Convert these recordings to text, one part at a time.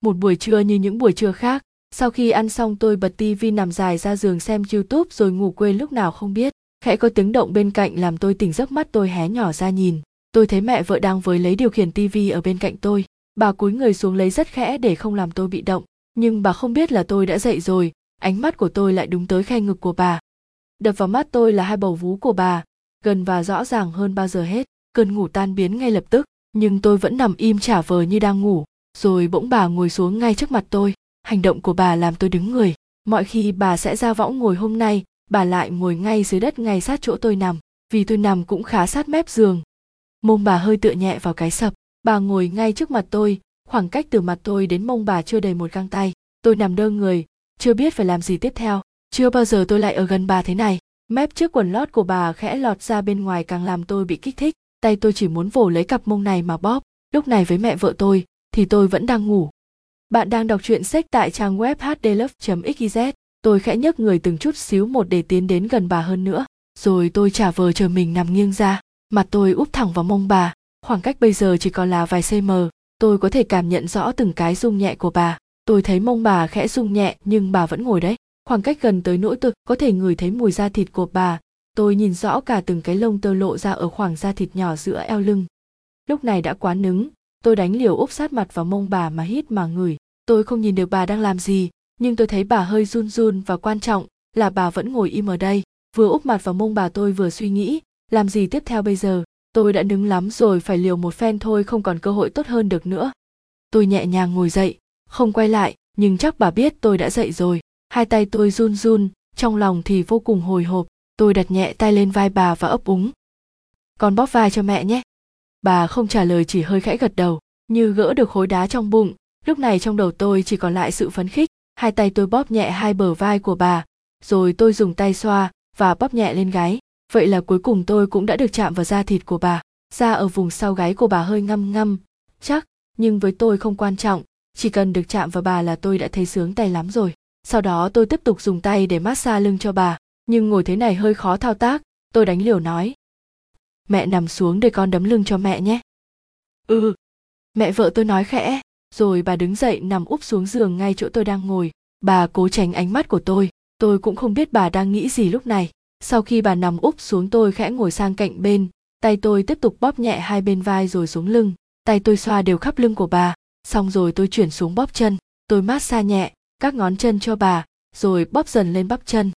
một buổi trưa như những buổi trưa khác. Sau khi ăn xong tôi bật tivi nằm dài ra giường xem youtube rồi ngủ quên lúc nào không biết. Khẽ có tiếng động bên cạnh làm tôi tỉnh giấc mắt tôi hé nhỏ ra nhìn. Tôi thấy mẹ vợ đang với lấy điều khiển tivi ở bên cạnh tôi. Bà cúi người xuống lấy rất khẽ để không làm tôi bị động. Nhưng bà không biết là tôi đã dậy rồi, ánh mắt của tôi lại đúng tới khe ngực của bà. Đập vào mắt tôi là hai bầu vú của bà, gần và rõ ràng hơn bao giờ hết. Cơn ngủ tan biến ngay lập tức, nhưng tôi vẫn nằm im trả vờ như đang ngủ rồi bỗng bà ngồi xuống ngay trước mặt tôi. Hành động của bà làm tôi đứng người. Mọi khi bà sẽ ra võng ngồi hôm nay, bà lại ngồi ngay dưới đất ngay sát chỗ tôi nằm, vì tôi nằm cũng khá sát mép giường. Mông bà hơi tựa nhẹ vào cái sập. Bà ngồi ngay trước mặt tôi, khoảng cách từ mặt tôi đến mông bà chưa đầy một găng tay. Tôi nằm đơ người, chưa biết phải làm gì tiếp theo. Chưa bao giờ tôi lại ở gần bà thế này. Mép trước quần lót của bà khẽ lọt ra bên ngoài càng làm tôi bị kích thích. Tay tôi chỉ muốn vồ lấy cặp mông này mà bóp. Lúc này với mẹ vợ tôi thì tôi vẫn đang ngủ. Bạn đang đọc truyện sách tại trang web hdlove.xyz tôi khẽ nhấc người từng chút xíu một để tiến đến gần bà hơn nữa. Rồi tôi trả vờ chờ mình nằm nghiêng ra. Mặt tôi úp thẳng vào mông bà. Khoảng cách bây giờ chỉ còn là vài cm tôi có thể cảm nhận rõ từng cái rung nhẹ của bà. Tôi thấy mông bà khẽ rung nhẹ, nhưng bà vẫn ngồi đấy. Khoảng cách gần tới nỗi tôi có thể ngửi thấy mùi da thịt của bà. Tôi nhìn rõ cả từng cái lông tơ lộ ra ở khoảng da thịt nhỏ giữa eo lưng. Lúc này đã quá nứng tôi đánh liều úp sát mặt vào mông bà mà hít mà ngửi. Tôi không nhìn được bà đang làm gì, nhưng tôi thấy bà hơi run run và quan trọng là bà vẫn ngồi im ở đây. Vừa úp mặt vào mông bà tôi vừa suy nghĩ, làm gì tiếp theo bây giờ? Tôi đã đứng lắm rồi, phải liều một phen thôi, không còn cơ hội tốt hơn được nữa. Tôi nhẹ nhàng ngồi dậy, không quay lại, nhưng chắc bà biết tôi đã dậy rồi. Hai tay tôi run run, trong lòng thì vô cùng hồi hộp. Tôi đặt nhẹ tay lên vai bà và ấp úng. Con bóp vai cho mẹ nhé bà không trả lời chỉ hơi khẽ gật đầu, như gỡ được khối đá trong bụng. Lúc này trong đầu tôi chỉ còn lại sự phấn khích. Hai tay tôi bóp nhẹ hai bờ vai của bà, rồi tôi dùng tay xoa và bóp nhẹ lên gáy. Vậy là cuối cùng tôi cũng đã được chạm vào da thịt của bà. Da ở vùng sau gáy của bà hơi ngăm ngăm, chắc, nhưng với tôi không quan trọng. Chỉ cần được chạm vào bà là tôi đã thấy sướng tay lắm rồi. Sau đó tôi tiếp tục dùng tay để massage lưng cho bà, nhưng ngồi thế này hơi khó thao tác. Tôi đánh liều nói mẹ nằm xuống để con đấm lưng cho mẹ nhé. Ừ. Mẹ vợ tôi nói khẽ, rồi bà đứng dậy nằm úp xuống giường ngay chỗ tôi đang ngồi. Bà cố tránh ánh mắt của tôi. Tôi cũng không biết bà đang nghĩ gì lúc này. Sau khi bà nằm úp xuống tôi khẽ ngồi sang cạnh bên. Tay tôi tiếp tục bóp nhẹ hai bên vai rồi xuống lưng. Tay tôi xoa đều khắp lưng của bà. Xong rồi tôi chuyển xuống bóp chân. Tôi mát xa nhẹ các ngón chân cho bà, rồi bóp dần lên bắp chân.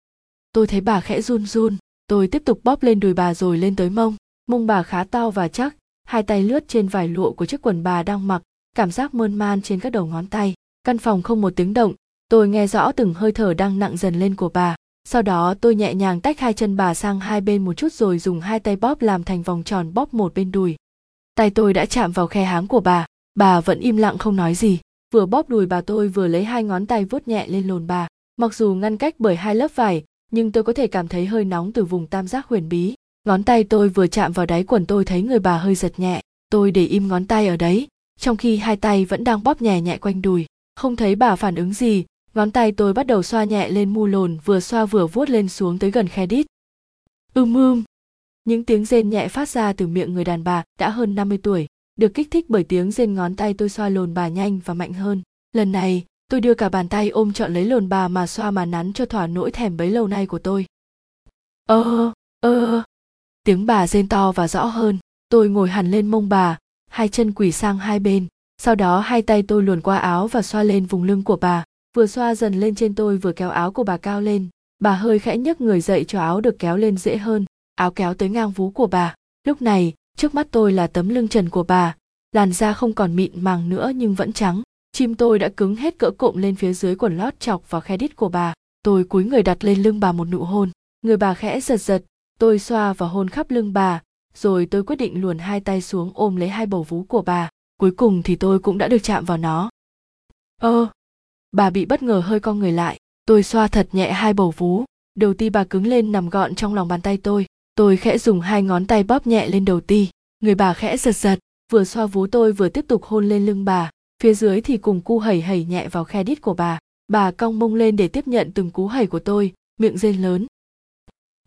Tôi thấy bà khẽ run run. Tôi tiếp tục bóp lên đùi bà rồi lên tới mông mông bà khá to và chắc, hai tay lướt trên vải lụa của chiếc quần bà đang mặc, cảm giác mơn man trên các đầu ngón tay. Căn phòng không một tiếng động, tôi nghe rõ từng hơi thở đang nặng dần lên của bà. Sau đó tôi nhẹ nhàng tách hai chân bà sang hai bên một chút rồi dùng hai tay bóp làm thành vòng tròn bóp một bên đùi. Tay tôi đã chạm vào khe háng của bà bà vẫn im lặng không nói gì. Vừa bóp đùi bà tôi vừa lấy hai ngón tay vuốt nhẹ lên lồn bà. Mặc dù ngăn cách bởi hai lớp vải, nhưng tôi có thể cảm thấy hơi nóng từ vùng tam giác huyền bí ngón tay tôi vừa chạm vào đáy quần tôi thấy người bà hơi giật nhẹ. Tôi để im ngón tay ở đấy, trong khi hai tay vẫn đang bóp nhẹ nhẹ quanh đùi. Không thấy bà phản ứng gì, ngón tay tôi bắt đầu xoa nhẹ lên mu lồn, vừa xoa vừa vuốt lên xuống tới gần khe đít. Ưm ưm. Những tiếng rên nhẹ phát ra từ miệng người đàn bà đã hơn 50 tuổi, được kích thích bởi tiếng rên ngón tay tôi xoa lồn bà nhanh và mạnh hơn. Lần này, tôi đưa cả bàn tay ôm trọn lấy lồn bà mà xoa mà nắn cho thỏa nỗi thèm bấy lâu nay của tôi. Ơ ơ! Tiếng bà rên to và rõ hơn, tôi ngồi hẳn lên mông bà, hai chân quỳ sang hai bên. Sau đó hai tay tôi luồn qua áo và xoa lên vùng lưng của bà. Vừa xoa dần lên trên tôi vừa kéo áo của bà cao lên. Bà hơi khẽ nhấc người dậy cho áo được kéo lên dễ hơn, áo kéo tới ngang vú của bà. Lúc này, trước mắt tôi là tấm lưng trần của bà. Làn da không còn mịn màng nữa nhưng vẫn trắng. Chim tôi đã cứng hết cỡ cộm lên phía dưới quần lót chọc vào khe đít của bà. Tôi cúi người đặt lên lưng bà một nụ hôn. Người bà khẽ giật giật tôi xoa và hôn khắp lưng bà, rồi tôi quyết định luồn hai tay xuống ôm lấy hai bầu vú của bà. Cuối cùng thì tôi cũng đã được chạm vào nó. Ơ, bà bị bất ngờ hơi cong người lại. Tôi xoa thật nhẹ hai bầu vú. Đầu ti bà cứng lên nằm gọn trong lòng bàn tay tôi. Tôi khẽ dùng hai ngón tay bóp nhẹ lên đầu ti. Người bà khẽ giật giật. Vừa xoa vú tôi vừa tiếp tục hôn lên lưng bà. Phía dưới thì cùng cu hẩy hẩy nhẹ vào khe đít của bà. Bà cong mông lên để tiếp nhận từng cú hẩy của tôi. Miệng rên lớn.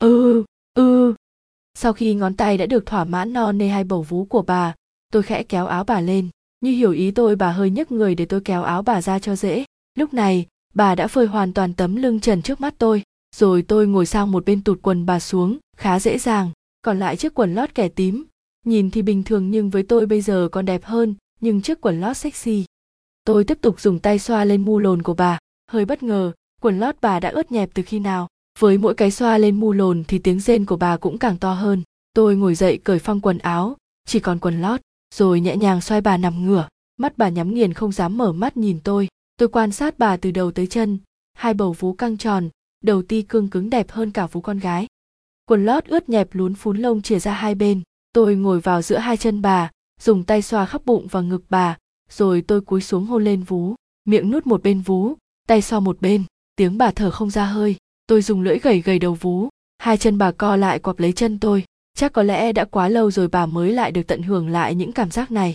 Ừ ư sau khi ngón tay đã được thỏa mãn no nê hai bầu vú của bà, tôi khẽ kéo áo bà lên. Như hiểu ý tôi, bà hơi nhấc người để tôi kéo áo bà ra cho dễ. Lúc này, bà đã phơi hoàn toàn tấm lưng trần trước mắt tôi, rồi tôi ngồi sang một bên tụt quần bà xuống, khá dễ dàng. Còn lại chiếc quần lót kẻ tím. Nhìn thì bình thường nhưng với tôi bây giờ còn đẹp hơn, nhưng chiếc quần lót sexy. Tôi tiếp tục dùng tay xoa lên mu lồn của bà. Hơi bất ngờ, quần lót bà đã ướt nhẹp từ khi nào? Với mỗi cái xoa lên mu lồn thì tiếng rên của bà cũng càng to hơn. Tôi ngồi dậy cởi phăng quần áo, chỉ còn quần lót, rồi nhẹ nhàng xoay bà nằm ngửa. Mắt bà nhắm nghiền không dám mở mắt nhìn tôi. Tôi quan sát bà từ đầu tới chân, hai bầu vú căng tròn, đầu ti cương cứng đẹp hơn cả vú con gái. Quần lót ướt nhẹp lún phún lông chìa ra hai bên. Tôi ngồi vào giữa hai chân bà, dùng tay xoa khắp bụng và ngực bà, rồi tôi cúi xuống hôn lên vú. Miệng nút một bên vú, tay so một bên. Tiếng bà thở không ra hơi tôi dùng lưỡi gẩy gẩy đầu vú. Hai chân bà co lại quặp lấy chân tôi. Chắc có lẽ đã quá lâu rồi bà mới lại được tận hưởng lại những cảm giác này.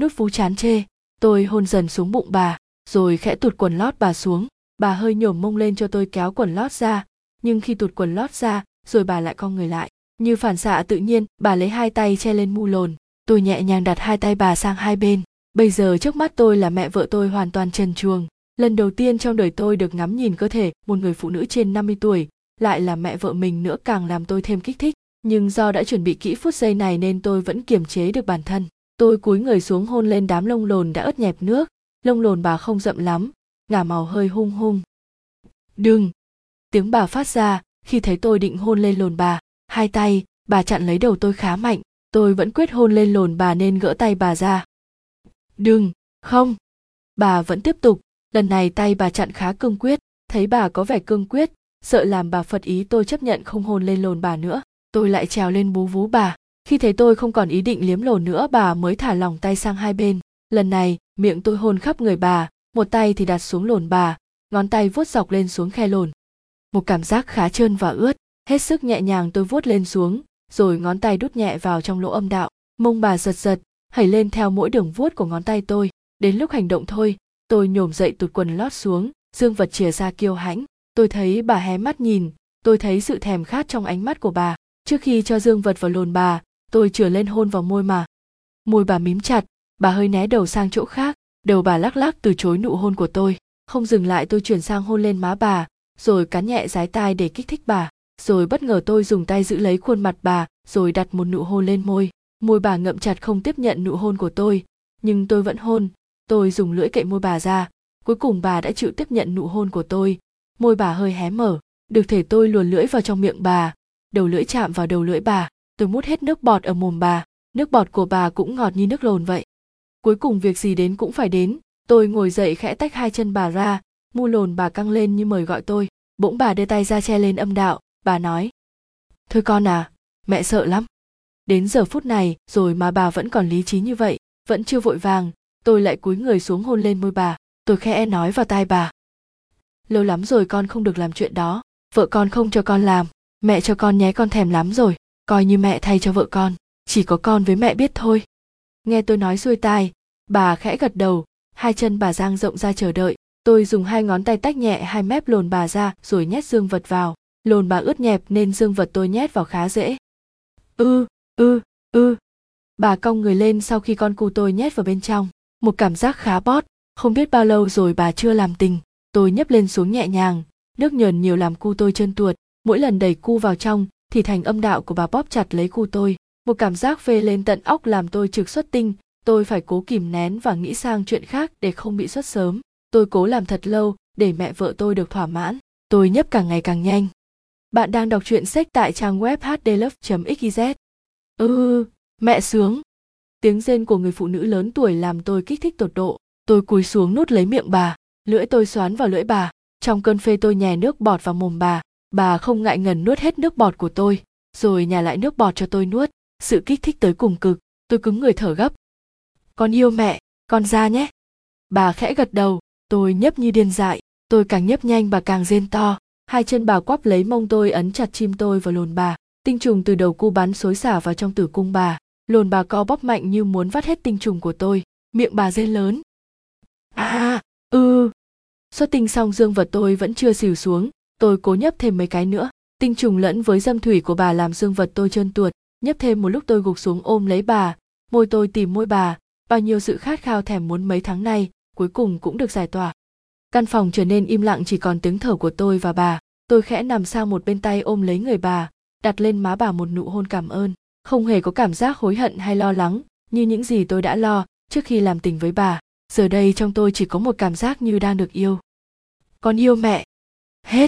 Nút vú chán chê. Tôi hôn dần xuống bụng bà, rồi khẽ tụt quần lót bà xuống. Bà hơi nhổm mông lên cho tôi kéo quần lót ra. Nhưng khi tụt quần lót ra, rồi bà lại cong người lại. Như phản xạ tự nhiên, bà lấy hai tay che lên mu lồn. Tôi nhẹ nhàng đặt hai tay bà sang hai bên. Bây giờ trước mắt tôi là mẹ vợ tôi hoàn toàn trần truồng lần đầu tiên trong đời tôi được ngắm nhìn cơ thể một người phụ nữ trên 50 tuổi, lại là mẹ vợ mình nữa càng làm tôi thêm kích thích. Nhưng do đã chuẩn bị kỹ phút giây này nên tôi vẫn kiềm chế được bản thân. Tôi cúi người xuống hôn lên đám lông lồn đã ướt nhẹp nước. Lông lồn bà không rậm lắm, ngả màu hơi hung hung. Đừng! Tiếng bà phát ra, khi thấy tôi định hôn lên lồn bà, hai tay, bà chặn lấy đầu tôi khá mạnh. Tôi vẫn quyết hôn lên lồn bà nên gỡ tay bà ra. Đừng! Không! Bà vẫn tiếp tục lần này tay bà chặn khá cương quyết, thấy bà có vẻ cương quyết, sợ làm bà phật ý tôi chấp nhận không hôn lên lồn bà nữa. Tôi lại trèo lên bú vú bà. Khi thấy tôi không còn ý định liếm lồn nữa, bà mới thả lỏng tay sang hai bên. Lần này, miệng tôi hôn khắp người bà, một tay thì đặt xuống lồn bà, ngón tay vuốt dọc lên xuống khe lồn. Một cảm giác khá trơn và ướt, hết sức nhẹ nhàng tôi vuốt lên xuống, rồi ngón tay đút nhẹ vào trong lỗ âm đạo. Mông bà giật giật hẩy lên theo mỗi đường vuốt của ngón tay tôi. Đến lúc hành động thôi tôi nhổm dậy tụt quần lót xuống, dương vật chìa ra kiêu hãnh. Tôi thấy bà hé mắt nhìn, tôi thấy sự thèm khát trong ánh mắt của bà. Trước khi cho dương vật vào lồn bà, tôi chừa lên hôn vào môi mà. Môi bà mím chặt, bà hơi né đầu sang chỗ khác, đầu bà lắc lắc từ chối nụ hôn của tôi. Không dừng lại tôi chuyển sang hôn lên má bà, rồi cắn nhẹ dái tai để kích thích bà, rồi bất ngờ tôi dùng tay giữ lấy khuôn mặt bà, rồi đặt một nụ hôn lên môi. Môi bà ngậm chặt không tiếp nhận nụ hôn của tôi, nhưng tôi vẫn hôn tôi dùng lưỡi cậy môi bà ra. Cuối cùng bà đã chịu tiếp nhận nụ hôn của tôi. Môi bà hơi hé mở. Được thể tôi luồn lưỡi vào trong miệng bà. Đầu lưỡi chạm vào đầu lưỡi bà. Tôi mút hết nước bọt ở mồm bà. Nước bọt của bà cũng ngọt như nước lồn vậy. Cuối cùng việc gì đến cũng phải đến. Tôi ngồi dậy khẽ tách hai chân bà ra. Mu lồn bà căng lên như mời gọi tôi. Bỗng bà đưa tay ra che lên âm đạo. Bà nói, thôi con à mẹ sợ lắm. Đến giờ phút này, rồi mà bà vẫn còn lý trí như vậy, vẫn chưa vội vàng tôi lại cúi người xuống hôn lên môi bà. Tôi khẽ nói vào tai bà. Lâu lắm rồi con không được làm chuyện đó. Vợ con không cho con làm. Mẹ cho con nhé con thèm lắm rồi. Coi như mẹ thay cho vợ con. Chỉ có con với mẹ biết thôi. Nghe tôi nói xuôi tai, bà khẽ gật đầu. Hai chân bà giang rộng ra chờ đợi. Tôi dùng hai ngón tay tách nhẹ hai mép lồn bà ra rồi nhét dương vật vào. Lồn bà ướt nhẹp nên dương vật tôi nhét vào khá dễ. Ư ư ư. Bà cong người lên sau khi con cu tôi nhét vào bên trong một cảm giác khá bót. Không biết bao lâu rồi bà chưa làm tình. Tôi nhấp lên xuống nhẹ nhàng. Nước nhờn nhiều làm cu tôi chân tuột. Mỗi lần đẩy cu vào trong, thì thành âm đạo của bà bóp chặt lấy cu tôi. Một cảm giác phê lên tận óc làm tôi trực xuất tinh. Tôi phải cố kìm nén và nghĩ sang chuyện khác để không bị xuất sớm. Tôi cố làm thật lâu để mẹ vợ tôi được thỏa mãn. Tôi nhấp càng ngày càng nhanh. Bạn đang đọc truyện sách tại trang web hdlove.xyz ừ mẹ sướng tiếng rên của người phụ nữ lớn tuổi làm tôi kích thích tột độ. Tôi cúi xuống nút lấy miệng bà. Lưỡi tôi xoán vào lưỡi bà. Trong cơn phê tôi nhè nước bọt vào mồm bà. Bà không ngại ngần nuốt hết nước bọt của tôi, rồi nhà lại nước bọt cho tôi nuốt. Sự kích thích tới cùng cực. Tôi cứng người thở gấp. Con yêu mẹ, con ra nhé. Bà khẽ gật đầu. Tôi nhấp như điên dại. Tôi càng nhấp nhanh bà càng rên to. Hai chân bà quắp lấy mông tôi ấn chặt chim tôi vào lồn bà. Tinh trùng từ đầu cu bắn xối xả vào trong tử cung bà lồn bà co bóp mạnh như muốn vắt hết tinh trùng của tôi. Miệng bà rên lớn. À ừ. Xuất tinh xong dương vật tôi vẫn chưa xỉu xuống. Tôi cố nhấp thêm mấy cái nữa. Tinh trùng lẫn với dâm thủy của bà làm dương vật tôi trơn tuột. Nhấp thêm một lúc tôi gục xuống ôm lấy bà. Môi tôi tìm môi bà. Bao nhiêu sự khát khao thèm muốn mấy tháng nay, cuối cùng cũng được giải tỏa. Căn phòng trở nên im lặng chỉ còn tiếng thở của tôi và bà. Tôi khẽ nằm sang một bên tay ôm lấy người bà, đặt lên má bà một nụ hôn cảm ơn không hề có cảm giác hối hận hay lo lắng, như những gì tôi đã lo trước khi làm tình với bà. Giờ đây trong tôi chỉ có một cảm giác như đang được yêu. Con yêu mẹ. Hết.